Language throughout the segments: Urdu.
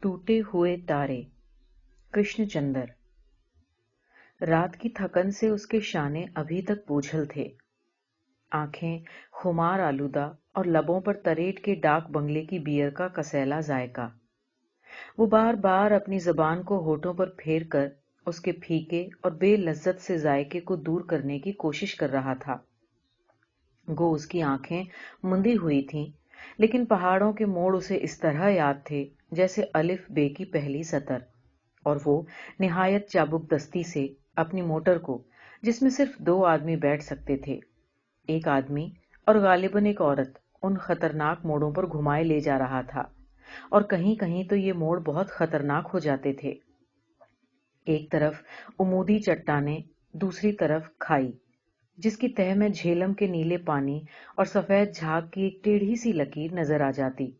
ٹوٹے ہوئے تارے۔ کرشن چندر۔ رات کی تھکن سے اس کے شانے ابھی تک بوجھل تھے۔ آنکھیں خمار آلودہ اور لبوں پر تریٹ کے ڈاک بنگلے کی بیئر کا کسیلا ذائقہ۔ وہ بار بار اپنی زبان کو ہوٹوں پر پھیر کر اس کے پھیکے اور بے لذت سے ذائقے کو دور کرنے کی کوشش کر رہا تھا۔ گو اس کی آنکھیں مندی ہوئی تھیں لیکن پہاڑوں کے موڑ اسے اس طرح یاد تھے جیسے الف بے کی پہلی سطر۔ اور وہ نہایت چابک دستی سے اپنی موٹر کو، جس میں صرف دو آدمی بیٹھ سکتے تھے، ایک آدمی اور غالباً ایک عورت، ان خطرناک موڑوں پر گھمائے لے جا رہا تھا۔ اور کہیں کہیں تو یہ موڑ بہت خطرناک ہو جاتے تھے۔ ایک طرف امودی چٹانیں، دوسری طرف کھائی۔ جس کی تہ میں جھیلم کے نیلے پانی اور سفید جھاگ کی ایک ٹیڑھی سی لکیر نظر آ جاتی۔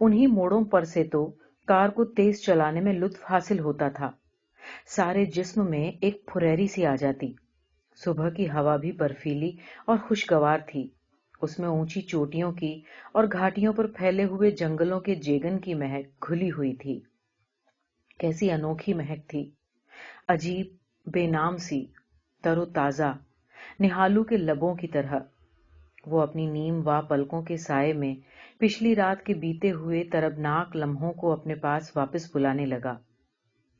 انہی موڑوں پر سے تو کار کو تیز چلانے میں لطف حاصل ہوتا تھا۔ سارے جسم میں ایک پھریری سی آ جاتی۔ صبح کی ہوا بھی برفیلی اور خوشگوار تھی۔ اس میں اونچی چوٹیوں کی اور گھاٹیوں پر پھیلے ہوئے جنگلوں کے جیگن کی مہک گھلی ہوئی تھی۔ کیسی انوکھی مہک تھی۔ عجیب، بے نام سی، تر و تازہ۔ نہالو کے لبوں کی طرح۔ وہ اپنی نیم وا پلکوں کے سائے میں پچھلی رات کے بیتے ہوئے تربناک لمحوں کو اپنے پاس واپس بلانے لگا۔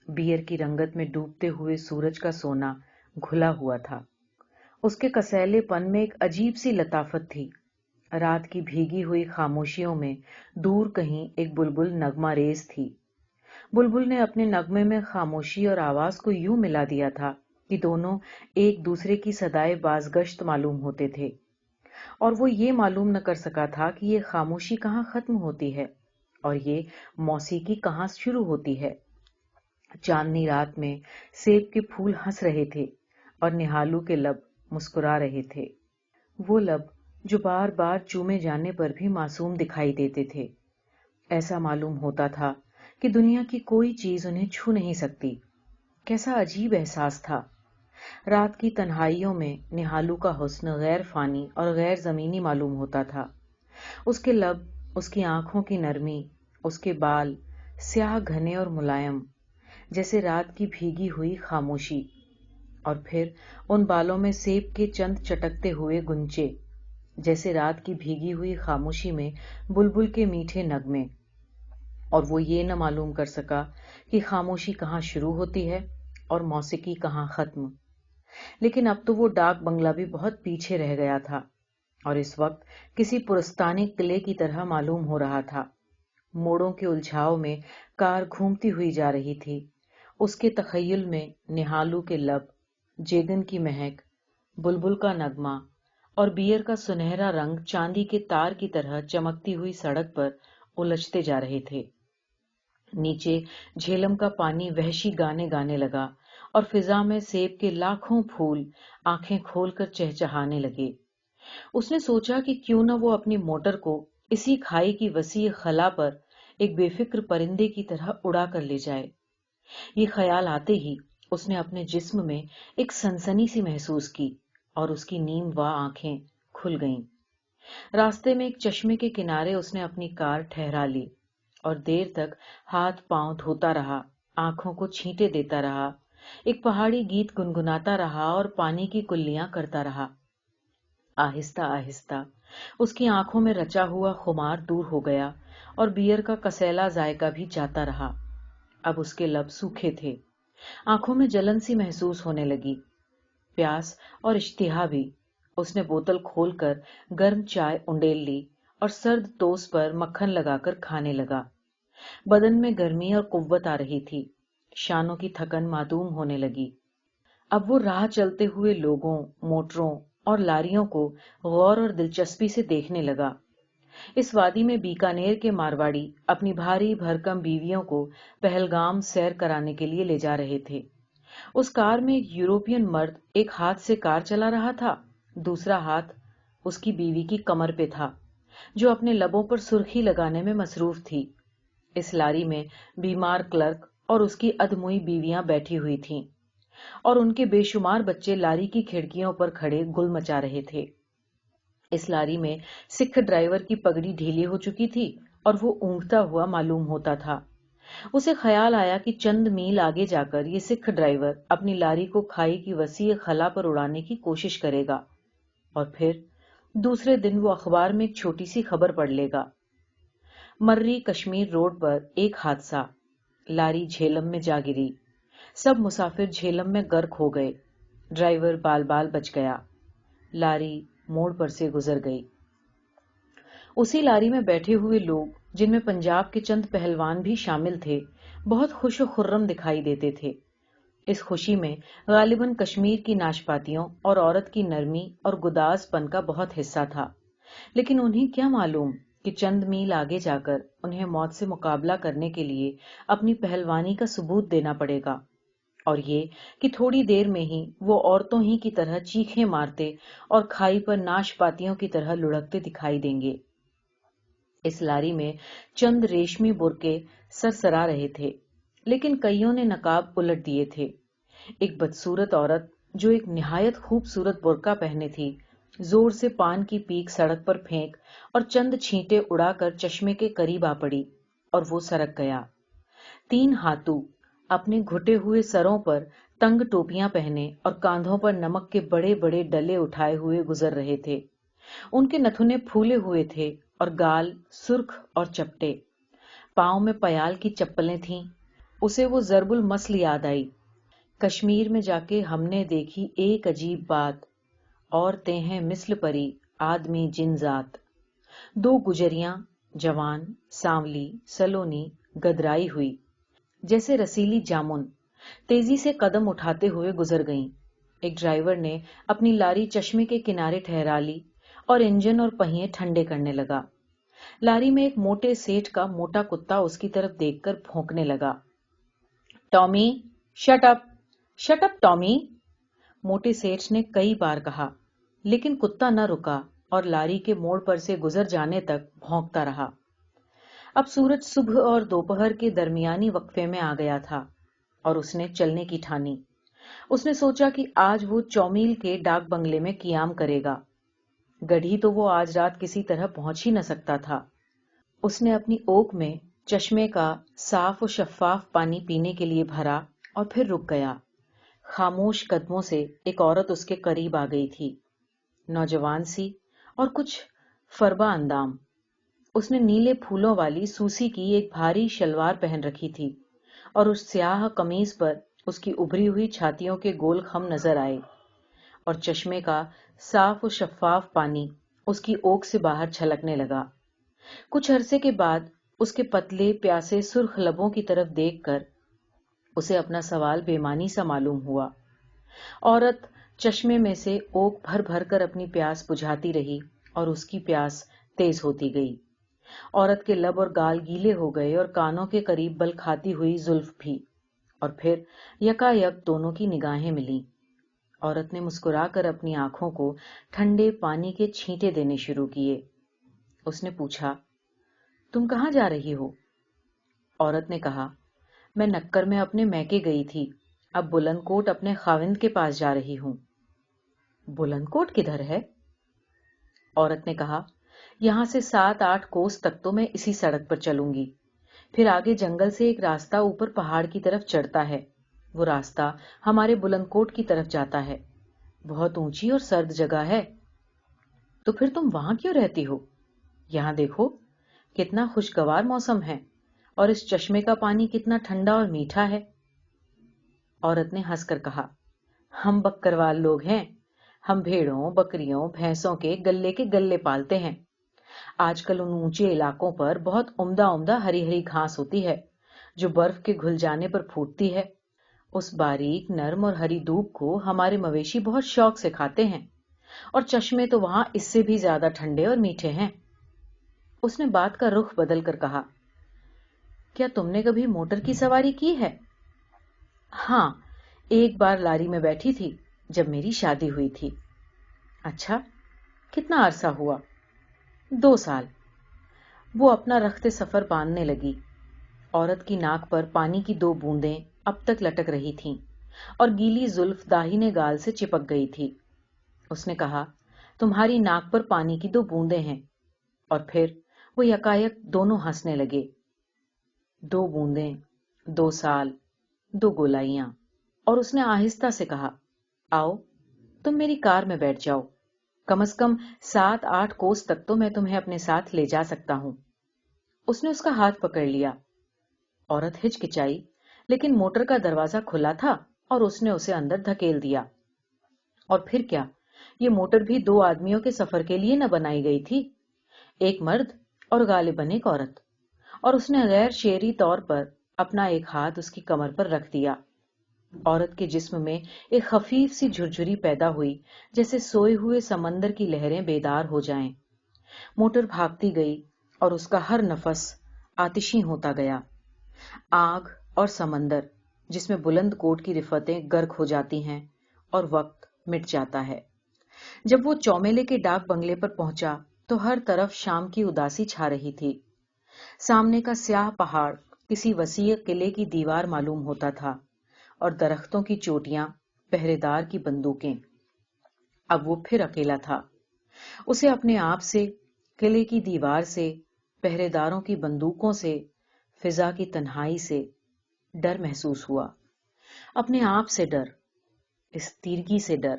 بیئر کی رنگت میں ڈوبتے ہوئے سورج کا سونا گھلا ہوا تھا۔ اس کے کسیلے پن میں ایک عجیب سی لطافت تھی۔ رات کی بھیگی ہوئی خاموشیوں میں دور کہیں ایک بلبل نغمہ ریز تھی۔ بلبل نے اپنے نغمے میں خاموشی اور آواز کو یوں ملا دیا تھا۔ کہ دونوں ایک دوسرے کی سدائے بازگشت معلوم ہوتے تھے۔ اور وہ یہ معلوم نہ کر سکا تھا کہ یہ خاموشی کہاں ختم ہوتی ہے اور یہ موسیقی کہاں شروع ہوتی ہے۔ چاندنی رات میں سیب کے پھول ہنس رہے تھے اور نہالو کے لب مسکرا رہے تھے۔ وہ لب جو بار بار چومے جانے پر بھی معصوم دکھائی دیتے تھے۔ ایسا معلوم ہوتا تھا کہ دنیا کی کوئی چیز انہیں چھو نہیں سکتی۔ کیسا عجیب احساس تھا۔ رات کی تنہائیوں میں نہالو کا حسن غیر فانی اور غیر زمینی معلوم ہوتا تھا۔ اس کے لب، اس کی آنکھوں کی نرمی، اس کے بال سیاہ، گھنے اور ملائم، جیسے رات کی بھیگی ہوئی خاموشی۔ اور پھر ان بالوں میں سیب کے چند چٹکتے ہوئے گنچے جیسے رات کی بھیگی ہوئی خاموشی میں بلبل کے میٹھے نغمے۔ اور وہ یہ نہ معلوم کر سکا کہ خاموشی کہاں شروع ہوتی ہے۔ اور موسیقی کہاں ختم۔ لیکن اب تو وہ ڈاک بنگلہ بھی بہت پیچھے رہ گیا تھا، اور اس وقت کسی پرستانی قلعے کی طرح معلوم ہو رہا تھا۔ موڑوں کے الجھاؤ میں کار گھومتی ہوئی جا رہی تھی۔ اس کے تخیل میں نہالو کے لب، جیگن کی مہک، بلبل کا نغمہ اور بیئر کا سنہرا رنگ چاندی کے تار کی طرح چمکتی ہوئی سڑک پر الجھتے جا رہے تھے۔ نیچے جھیلم کا پانی وحشی گانے گانے لگا۔ اور فضا میں سیب کے لاکھوں پھول آنکھیں کھول کر چہچہانے لگے۔ اس نے سوچا کہ کیوں نہ وہ اپنی موٹر کو اسی کھائی کی وسیع خلا پر ایک بے فکر پرندے کی طرح اڑا کر لے جائے۔ یہ خیال آتے ہی اس نے اپنے جسم میں ایک سنسنی سی محسوس کی اور اس کی نیم و آنکھیں کھل گئیں۔ راستے میں ایک چشمے کے کنارے اس نے اپنی کار ٹھہرا لی اور دیر تک ہاتھ پاؤں دھوتا رہا، آنکھوں کو چھینٹے دیتا رہا۔ ایک پہاڑی گیت گنگناتا رہا اور پانی کی کلیاں کرتا رہا۔ آہستہ آہستہ اس کی آنکھوں میں رچا ہوا خمار دور ہو گیا اور بیئر کا کسیلا ذائقہ بھی جاتا رہا۔ اب اس کے لب سوکھے تھے۔ آنکھوں میں جلن سی محسوس ہونے لگی۔ پیاس اور اشتہا بھی۔ اس نے بوتل کھول کر گرم چائے انڈیل لی اور سرد توس پر مکھن لگا کر کھانے لگا۔ بدن میں گرمی اور قوت آ رہی تھی۔ شانوں کی تھکن معدوم ہونے لگی۔ اب وہ راہ چلتے ہوئے لوگوں، موٹروں اور لاریوں کو غور اور دلچسپی سے دیکھنے لگا۔ اس وادی میں بیکانیر کے مارواڑی اپنی بھاری بھرکم بیویوں کو پہلگام سیر کرانے کے لیے لے جا رہے تھے۔ اس کار میں ایک یوروپین مرد ایک ہاتھ سے کار چلا رہا تھا، دوسرا ہاتھ اس کی بیوی کی کمر پہ تھا، جو اپنے لبوں پر سرخی لگانے میں مصروف تھی۔ اس لاری میں بیمار کلرک اور اس کی ادموئی بیویاں بیٹھی ہوئی تھیں۔ اور ان کے بے شمار بچے لاری کی کھڑکیوں پر کھڑے گل مچا رہے تھے۔ اس لاری میں سکھ ڈرائیور کی پگڑی ڈھیلی ہو چکی تھی اور وہ اونگتا ہوا معلوم ہوتا تھا۔ اسے خیال آیا کہ چند میل آگے جا کر یہ سکھ ڈرائیور اپنی لاری کو کھائی کی وسیع خلا پر اڑانے کی کوشش کرے گا۔ اور پھر دوسرے دن وہ اخبار میں ایک چھوٹی سی خبر پڑھ لے گا۔ مرری کشمیر روڈ پر ایک حادثہ۔ لاری جھیلم میں جا گری۔ سب مسافر جھیلم میں گرک ہو گئے۔ ڈرائیور بال بال بچ گیا۔ لاری موڑ پر سے گزر گئی۔ اسی لاری میں بیٹھے ہوئے لوگ، جن میں پنجاب کے چند پہلوان بھی شامل تھے، بہت خوش و خرم دکھائی دیتے تھے۔ اس خوشی میں غالباً کشمیر کی ناشپاتیوں اور عورت کی نرمی اور گداز پن کا بہت حصہ تھا۔ لیکن انہیں کیا معلوم؟ کہ چند میل آگے جا کر انہیں موت سے مقابلہ کرنے کے لیے اپنی پہلوانی کا ثبوت دینا پڑے گا۔ اور یہ کہ تھوڑی دیر میں ہی وہ عورتوں ہی کی طرح چیخیں مارتے اور کھائی پر ناش پاتیوں کی طرح لڑکتے دکھائی دیں گے۔ اس لاری میں چند ریشمی برکے سر سرا رہے تھے، لیکن کئیوں نے نقاب الٹ دیے تھے۔ ایک بدسورت عورت جو ایک نہایت خوبصورت برقع پہنے تھی زور سے پان کی پیک سڑک پر پھینک اور چند چھینٹے اڑا کر چشمے کے قریب آ پڑی اور وہ سرک گیا۔ تین ہاتھوں اپنے گھٹے ہوئے سروں پر تنگ ٹوپیاں پہنے اور کاندھوں پر نمک کے بڑے بڑے ڈلے اٹھائے ہوئے گزر رہے تھے۔ ان کے نتھنے پھولے ہوئے تھے اور گال، سرخ اور چپٹے۔ پاؤں میں پیال کی چپلیں تھیں۔ اسے وہ ضرب المسل یاد آئی۔ کشمیر میں جا کے ہم نے دیکھی ایک عجیب بات۔ عورتیں ہیں مثل پری، آدمی، جن ذات۔ دو گجریاں، جوان، سانولی، سلونی، گدرائی ہوئی۔ جیسے رسیلی جامن، تیزی سے قدم اٹھاتے ہوئے گزر گئیں۔ ایک ڈرائیور نے اپنی لاری چشمے کے کنارے ٹھہرا لی اور انجن اور پہیے ٹھنڈے کرنے لگا۔ لاری میں ایک موٹے سیٹ کا موٹا کتا اس کی طرف دیکھ کر پھونکنے لگا۔ Tommy, shut up shut up Tommy. موٹے سیٹ نے کئی بار کہا لیکن کتا نہ رکا اور لاری کے موڑ پر سے گزر جانے تک بھونکتا رہا۔ اب سورج صبح اور دوپہر کے درمیانی وقفے میں آ گیا تھا اور اس نے چلنے کی ٹھانی۔ اس نے سوچا کہ آج وہ چومیل کے ڈاک بنگلے میں قیام کرے گا۔ گڑھی تو وہ آج رات کسی طرح پہنچ ہی نہ سکتا تھا۔ اس نے اپنی اوک میں چشمے کا صاف و شفاف پانی پینے کے لیے بھرا اور پھر رک گیا۔ خاموش قدموں سے ایک عورت اس کے قریب آ گئی تھی۔ نوجوان سی اور کچھ فربا اندام۔ اس نے نیلے پھولوں والی سوسی کی ایک بھاری شلوار پہن رکھی تھی اور اس سیاہ قمیض پر اس کی ابری ہوئی چھاتیوں کے گول خم نظر آئے اور چشمے کا صاف و شفاف پانی اس کی اوک سے باہر چھلکنے لگا۔ کچھ عرصے کے بعد اس کے پتلے پیاسے سرخ لبوں کی طرف دیکھ کر اسے اپنا سوال بےمانی سا معلوم ہوا۔ عورت چشمے میں سے اوک بھر بھر کر اپنی پیاس بجھاتی رہی اور اس کی پیاس تیز ہوتی گئی۔ عورت کے لب اور گال گیلے ہو گئے اور کانوں کے قریب بل کھاتی ہوئی زلف بھی۔ اور پھر یکا یک دونوں کی نگاہیں ملی عورت نے مسکرا کر اپنی آنکھوں کو ٹھنڈے پانی کے چھینٹے دینے شروع کیے۔ اس نے پوچھا، تم کہاں جا رہی ہو؟ عورت نے کہا، میں نکر میں اپنے میکے گئی تھی۔ اب بلند کوٹ اپنے خاوند کے پاس جا رہی ہوں۔ بلند کوٹ کدھر ہے؟ عورت نے کہا، یہاں سے سات آٹھ کوس تک تو میں اسی سڑک پر چلوں گی۔ پھر آگے جنگل سے ایک راستہ اوپر پہاڑ کی طرف چڑھتا ہے۔ وہ راستہ ہمارے بلند کوٹ کی طرف جاتا ہے۔ بہت اونچی اور سرد جگہ ہے۔ تو پھر تم وہاں کیوں رہتی ہو؟ یہاں دیکھو، کتنا خوشگوار موسم ہے اور اس چشمے کا پانی کتنا ٹھنڈا اور میٹھا ہے۔ عورت نے ہنس کر کہا، ہم بکروال لوگ ہیں۔ ہم بھیڑوں، بکریوں، بھینسوں کے گلے کے گلے پالتے ہیں۔ آج کل ان اونچے علاقوں پر بہت عمدہ عمدہ ہری ہری گھاس ہوتی ہے، جو برف کے گھل جانے پر پھوٹتی ہے۔ اس باریک، نرم اور ہری دھوپ کو ہمارے مویشی بہت شوق سے کھاتے ہیں۔ اور چشمے تو وہاں اس سے بھی زیادہ ٹھنڈے اور میٹھے ہیں۔ اس نے بات کا رخ بدل کر کہا، کیا تم نے کبھی موٹر کی سواری کی ہے؟ ہاں ایک بار لاری میں بیٹھی تھی۔ جب میری شادی ہوئی تھی۔ اچھا کتنا عرصہ ہوا؟ دو سال۔ وہ اپنا رخت سفر باندھنے لگی۔ عورت کی ناک پر پانی کی دو بوندیں اب تک لٹک رہی تھی اور گیلی زلف داہنے گال سے چپک گئی تھی۔ اس نے کہا، تمہاری ناک پر پانی کی دو بوندے ہیں۔ اور پھر وہ یکایک دونوں ہنسنے لگے۔ دو بوندیں، دو سال، دو گولائیاں۔ اور اس نے آہستہ سے کہا آؤ، تم میری کار میں بیٹھ جاؤ۔ کم از کم سات آٹھ کوس تک تو میں تمہیں اپنے ساتھ لے جا سکتا ہوں۔ اس نے اس کا ہاتھ پکڑ لیا۔ عورت ہچکچائی، لیکن موٹر کا دروازہ کھلا تھا اور اس نے اسے اندر دھکیل دیا۔ اور پھر کیا؟ یہ موٹر بھی دو آدمیوں کے سفر کے لیے نہ بنائی گئی تھی۔ ایک مرد اور غالباً ایک عورت۔ اور اس نے غیر شیری طور پر اپنا ایک ہاتھ اس کی کمر پر رکھ دیا۔ عورت کے جسم میں ایک خفیف سی جھرجھری پیدا ہوئی، جیسے سوئے ہوئے سمندر کی لہریں بیدار ہو جائیں۔ موٹر بھاگتی گئی اور اس کا ہر نفس آتشی ہوتا گیا۔ آگ اور سمندر، جس میں بلند کوٹ کی رفتیں گرک ہو جاتی ہیں اور وقت مٹ جاتا ہے۔ جب وہ چومیلے کے ڈاک بنگلے پر پہنچا، تو ہر طرف شام کی اداسی چھا رہی تھی۔ سامنے کا سیاہ پہاڑ کسی وسیع قلعے کی دیوار معلوم ہوتا تھا۔ اور درختوں کی چوٹیاں پہرے دار کی بندوقیں۔ اب وہ پھر اکیلا تھا۔ اسے اپنے آپ سے، قلعے کی دیوار سے پہرے داروں کی بندوقوں سے، فضا کی تنہائی سے ڈر محسوس ہوا۔ اپنے آپ سے ڈر، اس تیرگی سے ڈر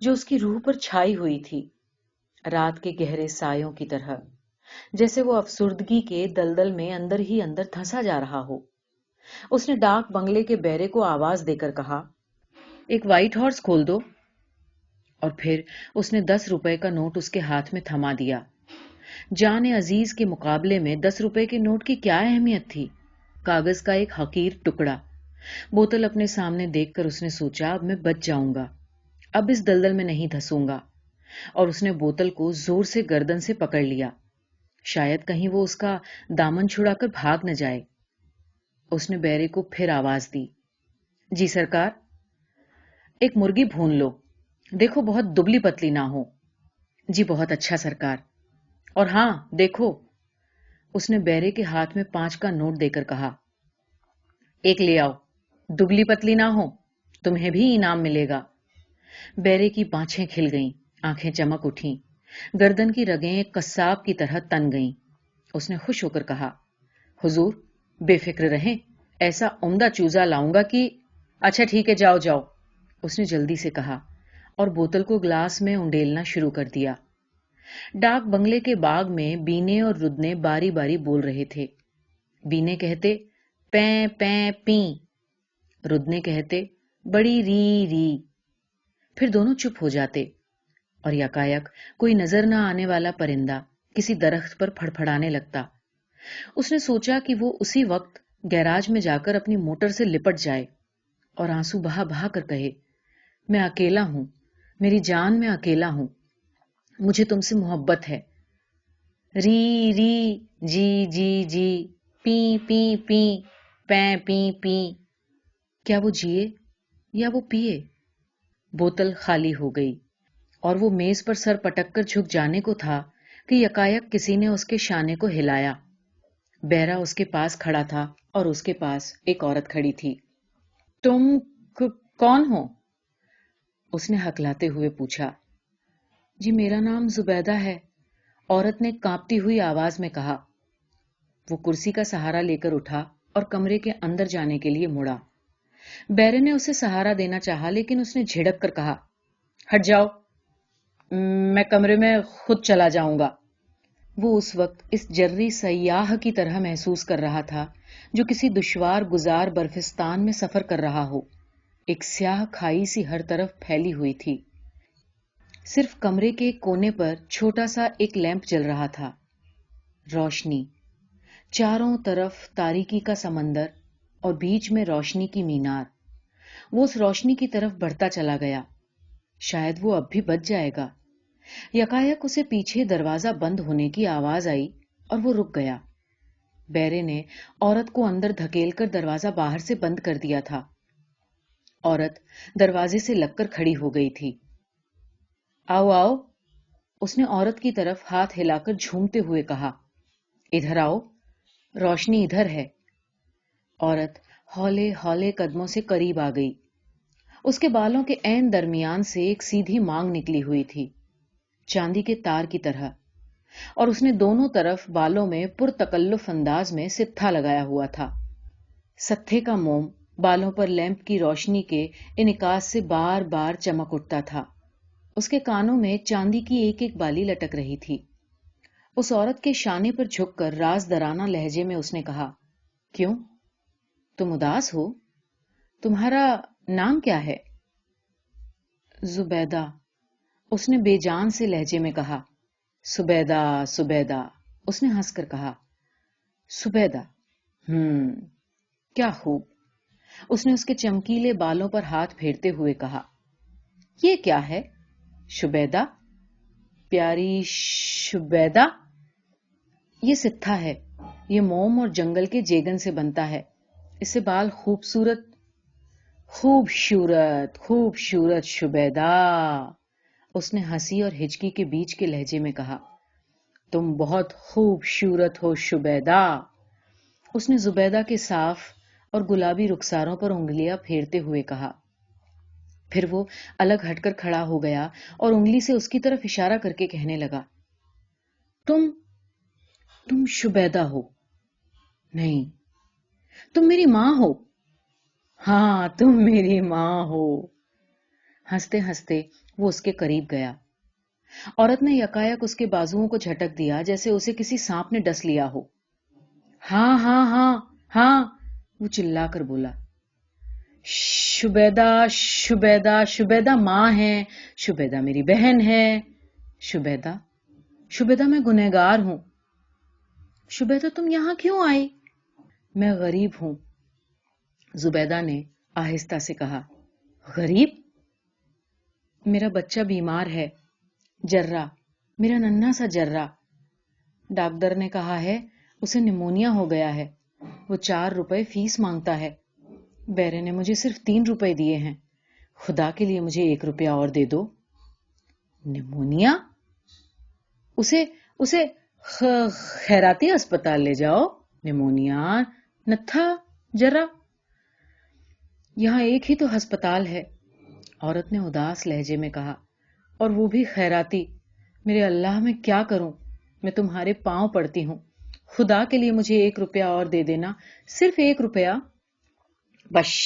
جو اس کی روح پر چھائی ہوئی تھی۔ رات کے گہرے سایوں کی طرح، جیسے وہ افسردگی کے دلدل میں اندر ہی اندر دھسا جا رہا ہو۔ اس نے ڈاک بنگلے کے بیرے کو آواز دے کر کہا، ایک وائٹ ہارس کھول دو۔ اور پھر اس نے دس روپے کا نوٹ اس کے ہاتھ میں تھما دیا۔ جان عزیز کے مقابلے میں دس روپے کے نوٹ کی کیا اہمیت تھی؟ کاغذ کا ایک حقیر ٹکڑا۔ بوتل اپنے سامنے دیکھ کر اس نے سوچا، اب میں بچ جاؤں گا۔ اب اس دلدل میں نہیں دھسوں گا۔ اور اس نے بوتل کو زور سے گردن سے پکڑ لیا۔ شاید کہیں وہ اس کا دامن چھڑا کر بھاگ نہ جائے۔ اس نے بیرے کو پھر آواز دی۔ جی سرکار، ایک مرغی بھون لو۔ دیکھو بہت دبلی پتلی نہ ہو۔ جی بہت اچھا سرکار۔ اور ہاں دیکھو۔ اس نے بیرے کے ہاتھ میں پانچ کا نوٹ دے کر کہا۔ ایک لے آؤ۔ دبلی پتلی نہ ہو، تمہیں بھی انعام ملے گا۔ بیرے کی پانچیں کھل گئیں، آنکھیں چمک اٹھی گردن کی رگیں ایک قصاب کی طرح تن گئیں۔ اس نے خوش ہو کر کہا۔ حضور بے فکر رہیں، ایسا عمدہ چوزا لاؤں گا کہ اچھا ٹھیک ہے، جاؤ جاؤ۔ اس نے جلدی سے کہا اور بوتل کو گلاس میں انڈیلنا شروع کر دیا۔ ڈاک بنگلے کے باغ میں بینے اور ردنے باری باری بول رہے تھے۔ بینے کہتے، پیں پیں پیں۔ ردنے کہتے، بڑی ری ری۔ پھر دونوں چپ ہو جاتے۔ اور یکایک کوئی نظر نہ آنے والا پرندہ کسی درخت پر پھڑ پھڑانے لگتا۔ اس نے سوچا کہ وہ اسی وقت گیراج میں جا کر اپنی موٹر سے لپٹ جائے اور آنسو بہا بہا کر کہے، میں اکیلا ہوں، میری جان میں اکیلا ہوں، مجھے تم سے محبت ہے. ری ری جی جی جی پی پی پی پی پی پی۔ کیا وہ جیے یا وہ پیے؟ بوتل خالی ہو گئی اور وہ میز پر سر پٹک کر جھک جانے کو تھا کہ یکایک کسی نے اس کے شانے کو ہلایا۔ بیرا اس کے پاس کھڑا تھا اور اس کے پاس ایک عورت کھڑی تھی۔ تم کون ہو؟ اس نے ہکلاتے ہوئے پوچھا۔ جی میرا نام زبیدہ ہے۔ عورت نے کانپتی ہوئی آواز میں کہا۔ وہ کرسی کا سہارا لے کر اٹھا اور کمرے کے اندر جانے کے لیے مڑا۔ بیرے نے اسے سہارا دینا چاہا، لیکن اس نے جھڑک کر کہا۔ ہٹ جاؤ۔ میں کمرے میں خود چلا جاؤں گا۔ وہ اس وقت اس جری سیاح کی طرح محسوس کر رہا تھا، جو کسی دشوار گزار برفستان میں سفر کر رہا ہو۔ ایک سیاہ کھائی سی ہر طرف پھیلی ہوئی تھی۔ صرف کمرے کے کونے پر چھوٹا سا ایک لیمپ جل رہا تھا۔ روشنی۔ چاروں طرف تاریکی کا سمندر اور بیچ میں روشنی کی مینار۔ وہ اس روشنی کی طرف بڑھتا چلا گیا۔ شاید وہ اب بھی بچ جائے گا۔ یکایک اسے پیچھے دروازہ بند ہونے کی آواز آئی اور وہ رک گیا۔ بیرے نے عورت کو اندر دھکیل کر دروازہ باہر سے بند کر دیا تھا۔ عورت دروازے سے لگ کر کھڑی ہو گئی تھی۔ آؤ آؤ۔ اس نے عورت کی طرف ہاتھ ہلا کر جھومتے ہوئے کہا، ادھر آؤ۔ روشنی ادھر ہے۔ عورت ہولے ہولے قدموں سے قریب آ گئی۔ اس کے بالوں کے عین درمیان سے ایک سیدھی مانگ نکلی ہوئی تھی۔ چاندی کے تار کی طرح۔ اور اس نے دونوں طرف بالوں میں پرتکلف انداز میں ستھا لگایا ہوا تھا۔ ستھے کا موم بالوں پر لیمپ کی روشنی کے انعکاس سے بار بار چمک اٹھتا تھا۔ اس کے کانوں میں چاندی کی ایک ایک بالی لٹک رہی تھی۔ اس عورت کے شانے پر جھک کر راز درانہ لہجے میں اس نے کہا، کیوں؟ تم اداس ہو؟ تمہارا نام کیا ہے؟ زبیدہ۔ اس نے بے جان سے لہجے میں کہا سبیدہ سبیدہ اس نے ہنس کر کہا سبیدہ ہم کیا خوب۔ اس نے اس کے چمکیلے بالوں پر ہاتھ پھیرتے ہوئے کہا، یہ کیا ہے؟ شبیدہ پیاری شبیدہ یہ ستھا ہے۔ یہ موم اور جنگل کے جیگن سے بنتا ہے۔ اس سے بال خوبصورت خوبصورت خوبصورت شبیدہ اس نے ہنسی اور ہچکی کے بیچ کے لہجے میں کہا، تم بہت خوبصورت ہو شبیدہ. اس نے زبیدہ کے صاف اور گلابی رخساروں پر انگلیاں پھیرتے ہوئے کہا، پھر وہ الگ ہٹ کر کھڑا ہو گیا اور انگلی سے اس کی طرف اشارہ کر کے کہنے لگا، تم تم شبیدہ ہو۔ نہیں، تم میری ماں ہو۔ ہاں تم میری ماں ہو۔ ہنستے ہنستے وہ اس کے قریب گیا۔ عورت نے یکایک اس کے بازوؤں کو جھٹک دیا جیسے اسے کسی سانپ نے ڈس لیا ہو۔ ہاں ہاں ہاں ہاں وہ چلا کر بولا۔ شبیدہ شبیدہ شبیدہ ماں ہے، شبیدہ میری بہن ہے۔ شبیدہ شبیدہ میں گنہگار ہوں۔ شبیدہ، تم یہاں کیوں آئی میں غریب ہوں۔ زبیدہ نے آہستہ سے کہا، غریب؟ میرا بچہ بیمار ہے جرا میرا ننھا سا جرا ڈاکٹر نے کہا ہے، اسے نمونیا ہو گیا ہے۔ وہ چار روپے فیس مانگتا ہے۔ بیرے نے مجھے صرف تین روپے دیے ہیں۔ خدا کے لیے مجھے ایک روپیہ اور دے دو۔ نمونیا؟ اسے اسے خیراتی اسپتال لے جاؤ۔ نمونیا نتھا جرا یہاں ایک ہی تو ہسپتال ہے۔ عورت نے اداس لہجے میں کہا، اور وہ بھی خیراتی، میرے اللہ میں کیا کروں؟ میں تمہارے پاؤں پڑتی ہوں۔ خدا کے لیے مجھے ایک روپیہ اور دے دینا، صرف ایک روپیہ؟ بش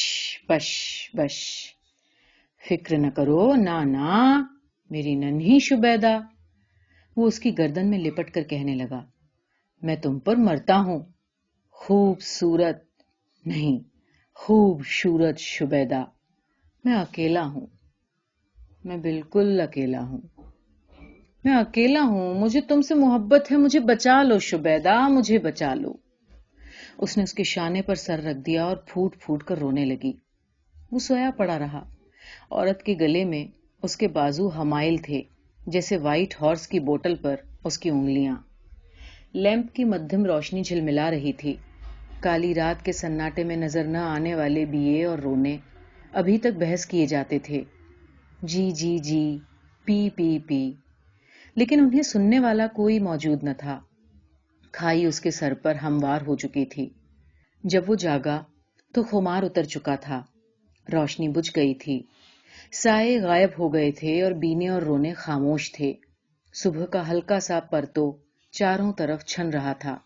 بش بش۔ فکر نہ کرو نہ نہ میری ننھی شبیدہ۔ وہ اس کی گردن میں لپٹ کر کہنے لگا، میں تم پر مرتا ہوں۔ خوبصورت، نہیں، خوبصورت شبیدہ۔ میں اکیلا ہوں۔ میں بالکل اکیلا ہوں۔ میں اکیلا ہوں۔ مجھے تم سے محبت ہے، مجھے بچا لو شبیدہ، مجھے بچا لو۔ اس نے اس کے شانے پر سر رکھ دیا اور پھوٹ پھوٹ کر رونے لگی۔ وہ سویا پڑا رہا۔ عورت کے گلے میں اس کے بازو ہمائل تھے، جیسے وائٹ ہارس کی بوٹل پر اس کی انگلیاں۔ لیمپ کی مدھم روشنی جھلملا رہی تھی۔ کالی رات کے سناٹے میں نظر نہ آنے والے بیے اور رونے۔ ابھی تک بحث کیے جاتے تھے۔ جی جی جی پی پی پی۔ لیکن انہیں سننے والا کوئی موجود نہ تھا۔ کھائی اس کے سر پر ہموار ہو چکی تھی۔ جب وہ جاگا تو خمار اتر چکا تھا۔ روشنی بجھ گئی تھی۔ سائے غائب ہو گئے تھے اور بینے اور رونے خاموش تھے۔ صبح کا ہلکا سا پرتو چاروں طرف چھن رہا تھا۔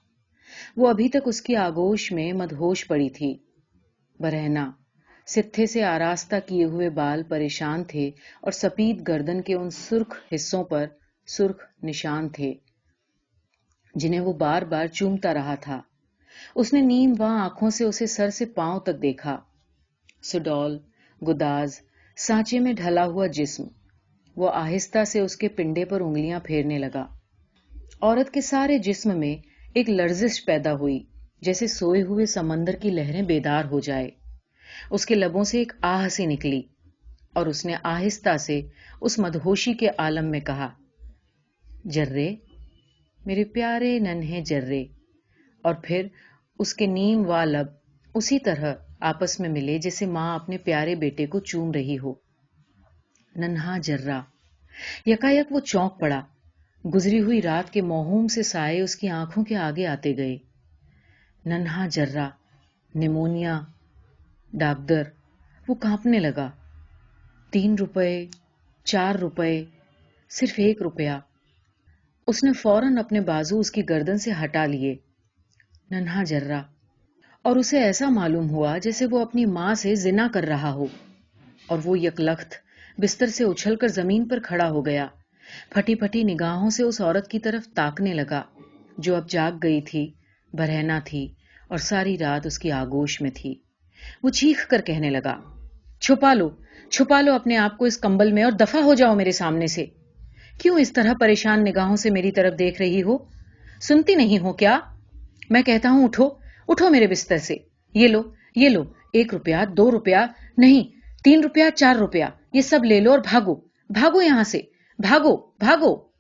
وہ ابھی تک اس کی آگوش میں مدہوش پڑی تھی۔ برہنا ستھے سے آراستہ کیے ہوئے بال پریشان تھے اور سپید گردن کے ان سرخ حصوں پر سرخ نشان تھے، جنہیں وہ بار بار چومتا رہا تھا۔ اس نے نیم وہاں آنکھوں سے اسے سر سے پاؤں تک دیکھا۔ سڈول، گداز، سانچے میں ڈھلا ہوا جسم، وہ آہستہ سے اس کے پنڈے پر انگلیاں پھیرنے لگا۔ عورت کے سارے جسم میں ایک لرزش پیدا ہوئی، جیسے سوئے ہوئے سمندر کی لہریں بیدار ہو جائے۔ اس کے لبوں سے ایک آہ سی نکلی اور اس نے آہستہ سے اس مدہوشی کے عالم میں کہا، جرے، میرے پیارے ننھے جرے۔ اور پھر اس کے نیم و لب اسی طرح آپس میں ملے جیسے ماں اپنے پیارے بیٹے کو چوم رہی ہو۔ ننہا جرا یکا یک وہ چونک پڑا۔ گزری ہوئی رات کے موہوم سے سائے اس کی آنکھوں کے آگے آتے گئے۔ ننہا جرا نیمونیا ڈاکٹر، وہ کانپنے لگا۔ تین روپے، چار روپے، صرف ایک روپیہ۔ اس نے فوراً اپنے بازو اس کی گردن سے ہٹا لیے۔ ننہا جرا اور اسے ایسا معلوم ہوا جیسے وہ اپنی ماں سے زنا کر رہا ہو۔ اور وہ یک لخت بستر سے اچھل کر زمین پر کھڑا ہو گیا۔ پھٹی پھٹی نگاہوں سے اس عورت کی طرف تاکنے لگا، جو اب جاگ گئی تھی برہنا تھی اور ساری رات اس کی آگوش میں تھی۔ وہ چیخ کر کہنے لگا، چھپا لو چھپا لو اپنے آپ کو اس کمبل میں اور دفع ہو جاؤ میرے سامنے سے۔ کیوں اس طرح پریشان نگاہوں سے میری طرف دیکھ رہی ہو؟ سنتی نہیں ہو کیا؟ میں کہتا ہوں، اٹھو اٹھو میرے بستر سے۔ یہ لو یہ لو، ایک روپیہ، دو روپیہ، نہیں، تین روپیہ، چار روپیہ، یہ سب لے لو اور بھاگو بھاگو یہاں سے، بھاگو بھاگو۔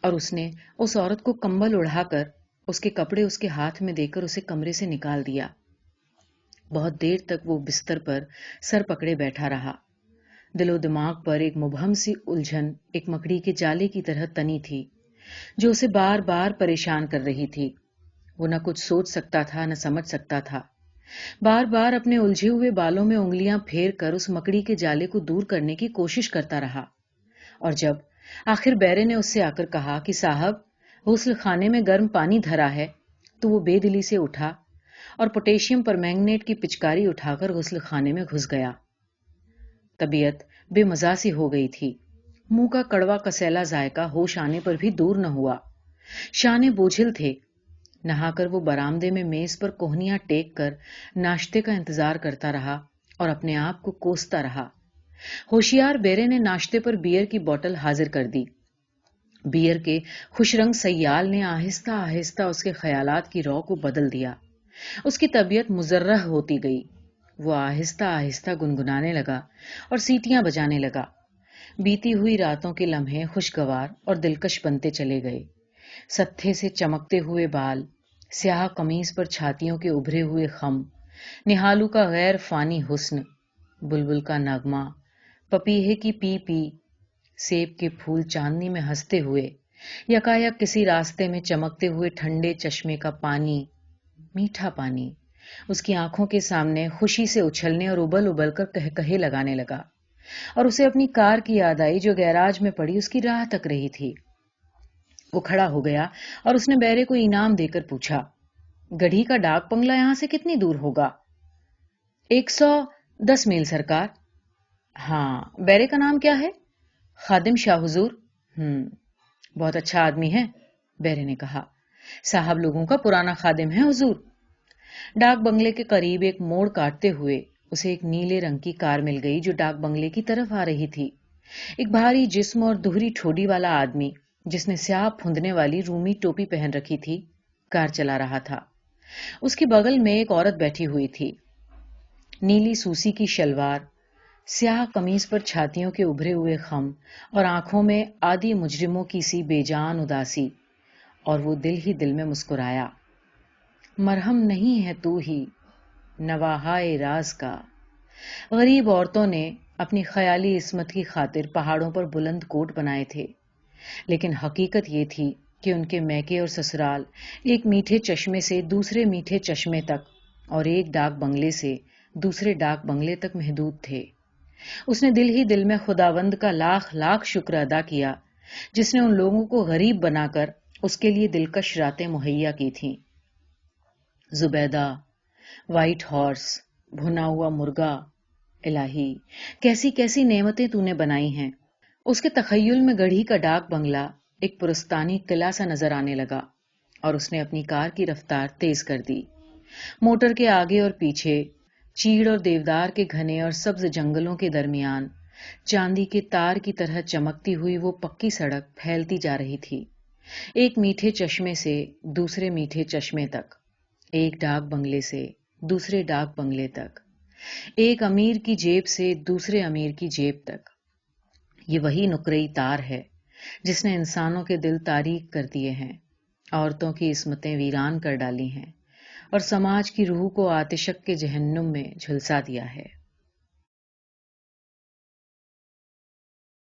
اور اس نے اس عورت کو کمبل اڑا کر اس کے کپڑے اس کے ہاتھ میں دے کر اسے کمرے سے نکال دیا۔ بہت دیر تک وہ بستر پر سر پکڑے بیٹھا رہا۔ دل و دماغ پر ایک مبہم سی الجھن، ایک مکڑی کے جالے کی طرح تنی تھی، جو اسے بار بار پریشان کر رہی تھی۔ وہ نہ کچھ سوچ سکتا تھا، نہ سمجھ سکتا تھا۔ بار بار اپنے الجھے ہوئے بالوں میں انگلیاں پھیر کر اس مکڑی کے جالے کو دور کرنے کی کوشش کرتا رہا۔ اور جب آخر بیرے نے اس سے آ کر کہا کہ صاحب، غسل خانے میں گرم پانی دھرا ہے، تو وہ بے دلی سے اٹھا۔ اور پوٹیشیم پر مینگنیٹ کی پچکاری اٹھا کر غسل خانے میں گھس گیا۔ طبیعت بے مزاسی ہو گئی تھی۔ منہ کا کڑوا کسیلا ذائقہ ہوش آنے پر بھی دور نہ ہوا۔ شانے بوجھل تھے۔ نہا کر وہ برامدے میں میز پر کوہنیاں ٹیک کر ناشتے کا انتظار کرتا رہا اور اپنے آپ کو کوستا رہا۔ ہوشیار بیرے نے ناشتے پر بیئر کی بوٹل حاضر کر دی۔ بیئر کے خوش رنگ سیال نے آہستہ آہستہ اس کے خیالات کی رو کو بدل دیا۔ اس کی طبیعت مزرہ ہوتی گئی۔ وہ آہستہ آہستہ گنگنانے لگا اور سیٹیاں بجانے لگا۔ بیتی ہوئی راتوں کے لمحے خوشگوار اور دلکش بنتے چلے گئے۔ ستھے سے چمکتے ہوئے بال، سیاہ قمیض پر چھاتیوں کے ابھرے ہوئے خم، نہالو کا غیر فانی حسن، بلبل کا نغمہ، پپیہے کی پی پی، سیب کے پھول چاندنی میں ہنستے ہوئے، یکایک کسی راستے میں چمکتے ہوئے ٹھنڈے چشمے کا پانی میٹھا پانی۔ اس کی آنکھوں کے سامنے خوشی سے اچھلنے اور ابل ابل کر کہے لگانے لگا۔ اور اسے اپنی کار کی یاد آئی جو گیراج میں پڑی، اس کی راہ تک رہی تھی۔ وہ کھڑا ہو گیا اور اس نے بیرے کو انعام دے کر پوچھا، گڑھی کا ڈاک پنگلا یہاں سے کتنی دور ہوگا؟ ایک سو دس میل، سرکار۔ ہاں بیرے کا نام کیا ہے؟ خادم شاہ حضور۔ ہم بہت اچھا آدمی ہے، بیرے نے کہا۔ صاحب لوگوں کا پرانا خادم ہے حضور۔ ڈاک بنگلے کے قریب ایک موڑ کاٹتے ہوئے اسے ایک نیلے رنگ کی کار مل گئی جو ڈاک بنگلے کی طرف آ رہی تھی۔ ایک بھاری جسم اور دوہری ٹھوڑی والا آدمی جس نے سیاہ پھندنے والی رومی ٹوپی پہن رکھی تھی، کار چلا رہا تھا۔ اس کی بغل میں ایک عورت بیٹھی ہوئی تھی۔ نیلی سوسی کی شلوار، سیاہ کمیز پر چھاتیوں کے ابھرے ہوئے خم اور آنکھوں میں آدھی مجرموں کی سی بے جان اداسی۔ اور وہ دل ہی دل میں مسکرایا۔ مرہم نہیں ہے تو ہی نواہائے راز کا۔ غریب عورتوں نے اپنی خیالی عصمت کی خاطر پہاڑوں پر بلند کوٹ بنائے تھے۔ لیکن حقیقت یہ تھی کہ ان کے میکے اور سسرال ایک میٹھے چشمے سے دوسرے میٹھے چشمے تک اور ایک ڈاک بنگلے سے دوسرے ڈاک بنگلے تک محدود تھے۔ اس نے دل ہی دل میں خداوند کا لاکھ لاکھ شکر ادا کیا، جس نے ان لوگوں کو غریب بنا کر اس کے لیے دلکش راتیں مہیا کی تھیں۔ زبیدہ، وائٹ ہارس، بھنا ہوا مرغا، الہی، کیسی کیسی نعمتیں تو نے بنائی ہیں۔ اس کے تخیل میں گڑھی کا ڈاک بنگلہ ایک پرستانی قلعہ سا نظر آنے لگا اور اس نے اپنی کار کی رفتار تیز کر دی۔ موٹر کے آگے اور پیچھے، چیڑ اور دیودار کے گھنے اور سبز جنگلوں کے درمیان، چاندی کے تار کی طرح چمکتی ہوئی وہ پکی سڑک پھیلتی جا رہی تھی۔ ایک میٹھے چشمے سے دوسرے میٹھے چشمے تک، ایک ڈاک بنگلے سے دوسرے ڈاک بنگلے تک، ایک امیر کی جیب سے دوسرے امیر کی جیب تک۔ یہ وہی نکرئی تار ہے جس نے انسانوں کے دل تاریخ کر دیے ہیں، عورتوں کی عصمتیں ویران کر ڈالی ہیں، اور سماج کی روح کو آتشک کے جہنم میں جھلسا دیا ہے۔